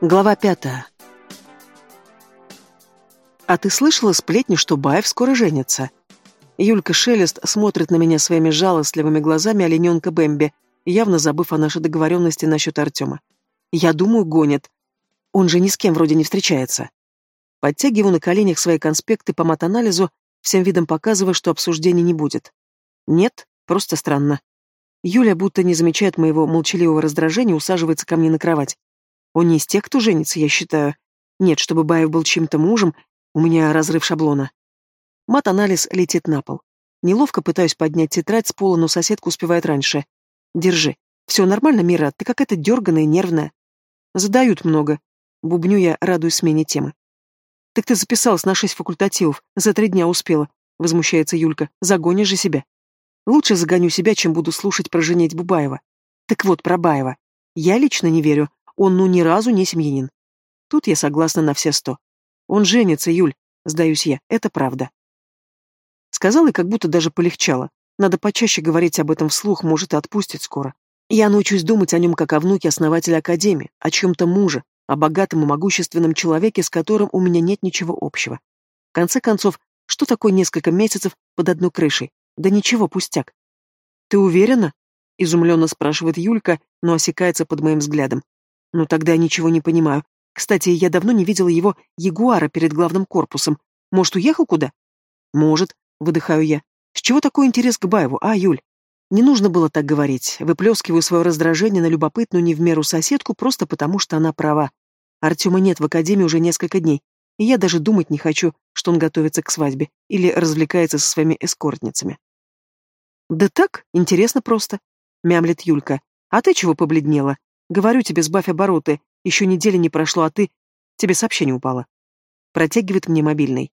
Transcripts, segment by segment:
Глава пятая. «А ты слышала сплетни, что Баев скоро женится?» Юлька Шелест смотрит на меня своими жалостливыми глазами олененка Бэмби, явно забыв о нашей договоренности насчет Артема. «Я думаю, гонит. Он же ни с кем вроде не встречается». Подтягиваю на коленях свои конспекты по матанализу, всем видом показывая, что обсуждений не будет. Нет, просто странно. Юля, будто не замечает моего молчаливого раздражения, усаживается ко мне на кровать. Он не из тех, кто женится, я считаю. Нет, чтобы Баев был чьим-то мужем, у меня разрыв шаблона. Мат-анализ летит на пол. Неловко пытаюсь поднять тетрадь с пола, но соседка успевает раньше. Держи. Все нормально, Мира, ты какая-то дерганая, нервная. Задают много. Бубню я, радуюсь смене темы. Так ты записалась на шесть факультативов, за три дня успела. Возмущается Юлька. Загонишь же себя. Лучше загоню себя, чем буду слушать про женитьбу Баева. Так вот, про Баева. Я лично не верю, он ну ни разу не семьянин. Тут я согласна на все сто. Он женится, Юль, сдаюсь я, это правда. Сказала и как будто даже полегчало. Надо почаще говорить об этом вслух, может, и отпустит скоро. Я научусь думать о нем как о внуке основателя Академии, о чем-то муже, о богатом и могущественном человеке, с которым у меня нет ничего общего. В конце концов, что такое несколько месяцев под одной крышей? Да ничего, пустяк. Ты уверена? Изумленно спрашивает Юлька, но осекается под моим взглядом. Ну тогда я ничего не понимаю. Кстати, я давно не видела его ягуара перед главным корпусом. Может, уехал куда? Может, выдыхаю я. С чего такой интерес к Баеву, а, Юль? Не нужно было так говорить. Выплескиваю свое раздражение на любопытную не в меру соседку просто потому, что она права. Артема нет в академии уже несколько дней, и я даже думать не хочу, что он готовится к свадьбе или развлекается со своими эскортницами. «Да так, интересно просто», — мямлет Юлька. «А ты чего побледнела? Говорю тебе, сбавь обороты. Еще недели не прошло, а ты... Тебе сообщение упало. Протягивает мне мобильный.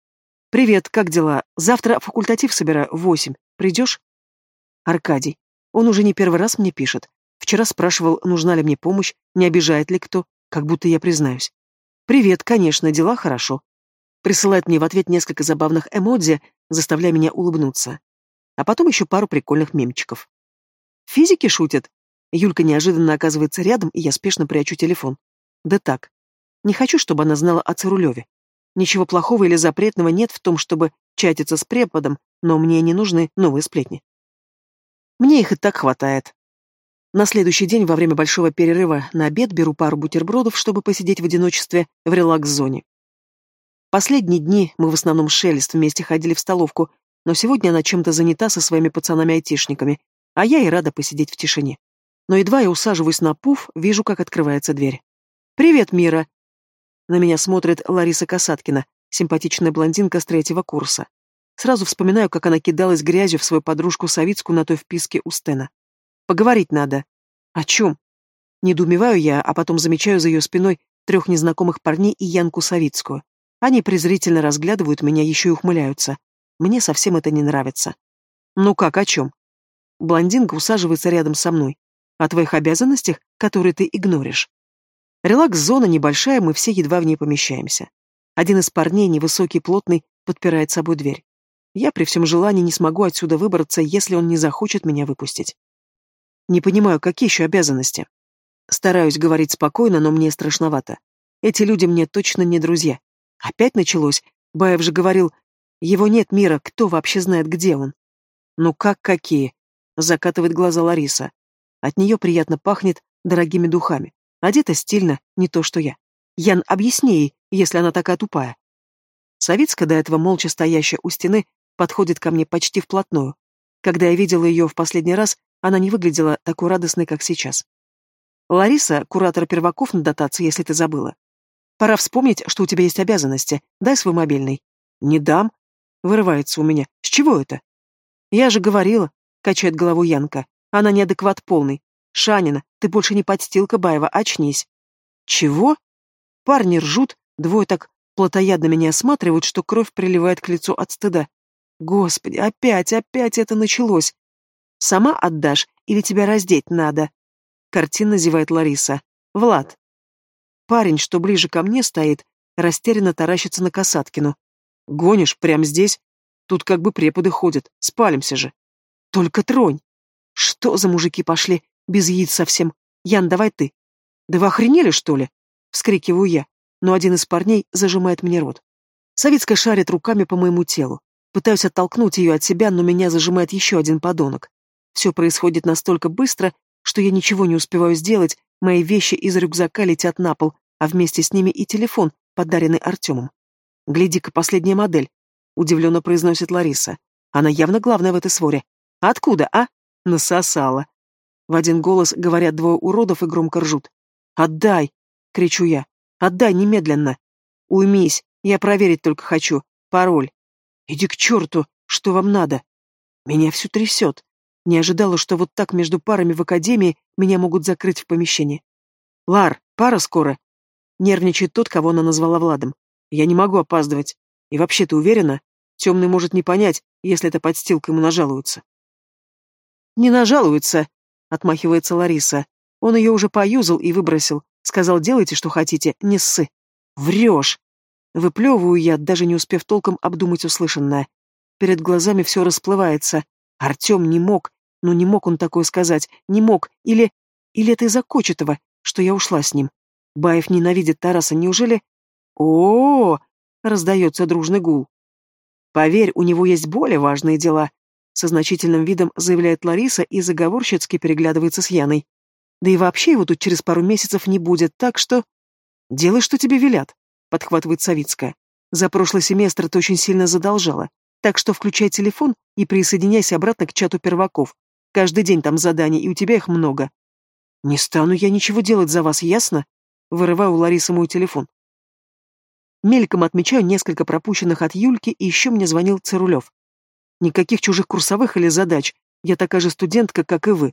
«Привет, как дела? Завтра факультатив собираю восемь. Придешь?» Аркадий. Он уже не первый раз мне пишет. Вчера спрашивал, нужна ли мне помощь, не обижает ли кто, как будто я признаюсь. «Привет, конечно, дела хорошо». Присылает мне в ответ несколько забавных эмодзи, заставляя меня улыбнуться. А потом еще пару прикольных мемчиков. Физики шутят, Юлька неожиданно оказывается рядом, и я спешно прячу телефон. Да так. Не хочу, чтобы она знала о Цирулеве. Ничего плохого или запретного нет в том, чтобы чатиться с преподом, но мне не нужны новые сплетни. Мне их и так хватает. На следующий день во время большого перерыва на обед беру пару бутербродов, чтобы посидеть в одиночестве в релакс-зоне. Последние дни мы в основном шелест вместе ходили в столовку, но сегодня она чем-то занята со своими пацанами-айтишниками, а я и рада посидеть в тишине но едва я усаживаюсь на пуф, вижу, как открывается дверь. «Привет, Мира!» На меня смотрит Лариса Касаткина, симпатичная блондинка с третьего курса. Сразу вспоминаю, как она кидалась грязью в свою подружку Савицкую на той вписке у Стена. «Поговорить надо». «О чем?» Недоумеваю я, а потом замечаю за ее спиной трех незнакомых парней и Янку Савицкую. Они презрительно разглядывают меня, еще и ухмыляются. Мне совсем это не нравится. «Ну как, о чем?» Блондинка усаживается рядом со мной о твоих обязанностях, которые ты игноришь. Релакс-зона небольшая, мы все едва в ней помещаемся. Один из парней, невысокий, плотный, подпирает собой дверь. Я при всем желании не смогу отсюда выбраться, если он не захочет меня выпустить. Не понимаю, какие еще обязанности. Стараюсь говорить спокойно, но мне страшновато. Эти люди мне точно не друзья. Опять началось. Баев же говорил, его нет мира, кто вообще знает, где он? Ну как какие? Закатывает глаза Лариса. От нее приятно пахнет дорогими духами. Одета стильно, не то что я. Ян, объясни ей, если она такая тупая. Савицкая, до этого молча стоящая у стены, подходит ко мне почти вплотную. Когда я видела ее в последний раз, она не выглядела такой радостной, как сейчас. Лариса, куратор перваков на дотации, если ты забыла. Пора вспомнить, что у тебя есть обязанности. Дай свой мобильный. Не дам. Вырывается у меня. С чего это? Я же говорила, качает голову Янка. Она неадекват полный. Шанина, ты больше не подстилка Баева, очнись. Чего? Парни ржут, двое так плотоядно меня осматривают, что кровь приливает к лицу от стыда. Господи, опять, опять это началось. Сама отдашь или тебя раздеть надо? Картинно зевает Лариса. Влад. Парень, что ближе ко мне стоит, растерянно таращится на Касаткину. Гонишь прямо здесь? Тут как бы преподы ходят, спалимся же. Только тронь. Что за мужики пошли? Без яиц совсем. Ян, давай ты. Да вы охренели, что ли? Вскрикиваю я, но один из парней зажимает мне рот. Савицкая шарит руками по моему телу. Пытаюсь оттолкнуть ее от себя, но меня зажимает еще один подонок. Все происходит настолько быстро, что я ничего не успеваю сделать, мои вещи из рюкзака летят на пол, а вместе с ними и телефон, подаренный Артемом. «Гляди-ка, последняя модель», — удивленно произносит Лариса. «Она явно главная в этой своре. Откуда, а?» «Насосала». В один голос говорят двое уродов и громко ржут. «Отдай!» — кричу я. «Отдай немедленно!» «Уймись, я проверить только хочу. Пароль». «Иди к черту! Что вам надо?» Меня всю трясет. Не ожидала, что вот так между парами в академии меня могут закрыть в помещении. «Лар, пара скоро!» Нервничает тот, кого она назвала Владом. «Я не могу опаздывать. И вообще, ты уверена? Темный может не понять, если эта подстилка ему нажалуется». «Не нажалуется», — отмахивается Лариса. «Он ее уже поюзал и выбросил. Сказал, делайте, что хотите, не ссы». «Врешь!» Выплевываю я, даже не успев толком обдумать услышанное. Перед глазами все расплывается. Артем не мог, ну не мог он такое сказать, не мог, или... Или это из-за Кочетова, что я ушла с ним. Баев ненавидит Тараса, неужели... о, -о, -о, -о раздается дружный гул. Поверь, у него есть более важные дела, со значительным видом заявляет Лариса и заговорщицки переглядывается с Яной. Да и вообще его тут через пару месяцев не будет, так что... Делай, что тебе велят, подхватывает Савицкая. За прошлый семестр ты очень сильно задолжала, так что включай телефон и присоединяйся обратно к чату перваков. Каждый день там задания, и у тебя их много. Не стану я ничего делать за вас, ясно? Вырываю у Ларисы мой телефон. Мельком отмечаю несколько пропущенных от Юльки, и еще мне звонил Цирулев. Никаких чужих курсовых или задач. Я такая же студентка, как и вы.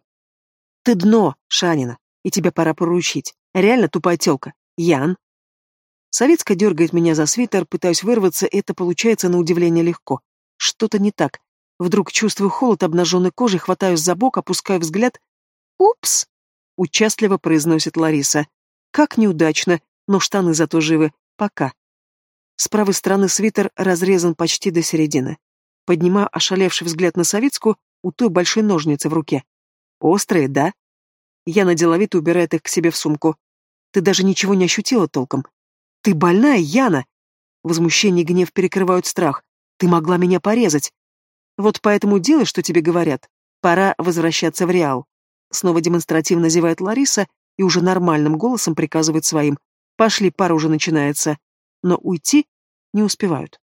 Ты дно, Шанина, и тебя пора поручить. Реально тупая тёлка. Ян. Советская дергает меня за свитер, пытаюсь вырваться, это получается на удивление легко. Что-то не так. Вдруг чувствую холод обнаженной кожи, хватаюсь за бок, опускаю взгляд. «Упс!» — участливо произносит Лариса. Как неудачно, но штаны зато живы. Пока. С правой стороны свитер разрезан почти до середины. Поднимаю ошалевший взгляд на Савицкую, у той большой ножницы в руке. Острые, да? Яна деловито убирает их к себе в сумку. Ты даже ничего не ощутила толком. Ты больная, Яна! Возмущение и гнев перекрывают страх. Ты могла меня порезать. Вот поэтому делай, что тебе говорят. Пора возвращаться в Реал. Снова демонстративно зевает Лариса и уже нормальным голосом приказывает своим. Пошли, пара уже начинается. Но уйти не успевают.